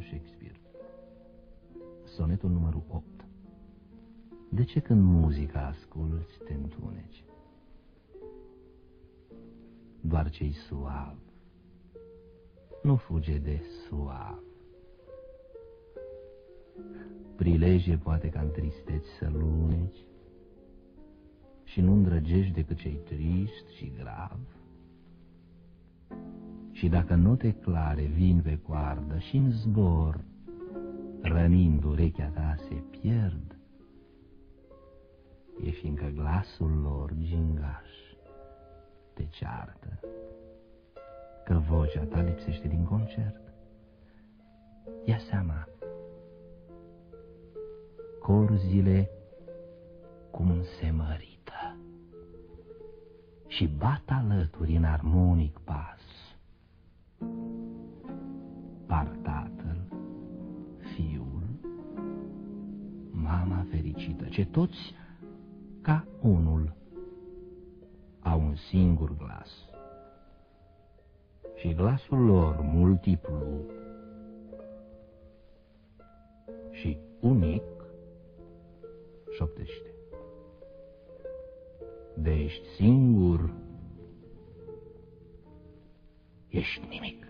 Shakespeare. Sonetul numărul 8 De ce când muzica asculți te întuneci? Doar cei suav nu fuge de suav. Prileje poate ca în tristeți să luneci și nu îndrăgești decât cei trist și grav. Și dacă note clare vin pe coardă și în zbor, rănind urechea ta se pierd, e fiindcă glasul lor gingaș te ceartă, că vocea ta lipsește din concert. Ia seama, corzile cum se mărită și bat alături în armonic pas. Par mama fericită, ce toți ca unul au un singur glas. Și glasul lor multiplu și unic șoptește. De ești singur, ești nimic.